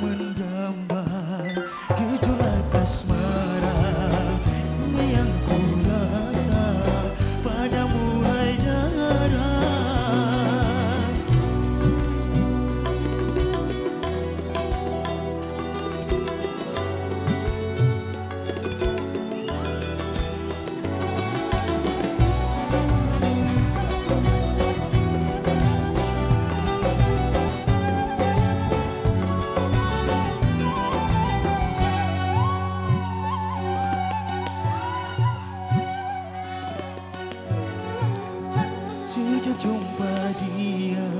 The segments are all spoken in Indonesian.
mendamba Gejolak asma saja jumpa dia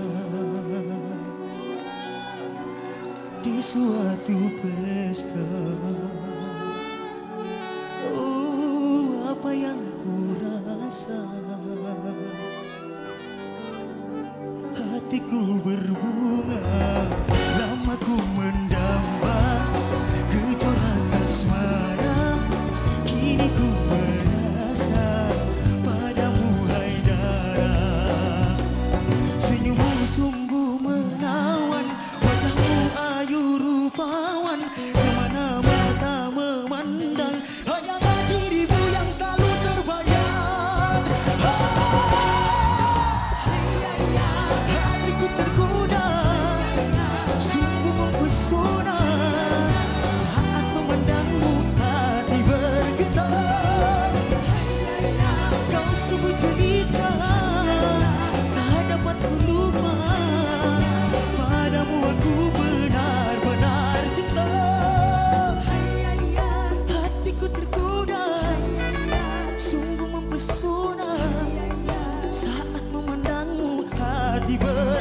Di suatu pesta. Oh apa yang ku rasa Hatiku ber the birds.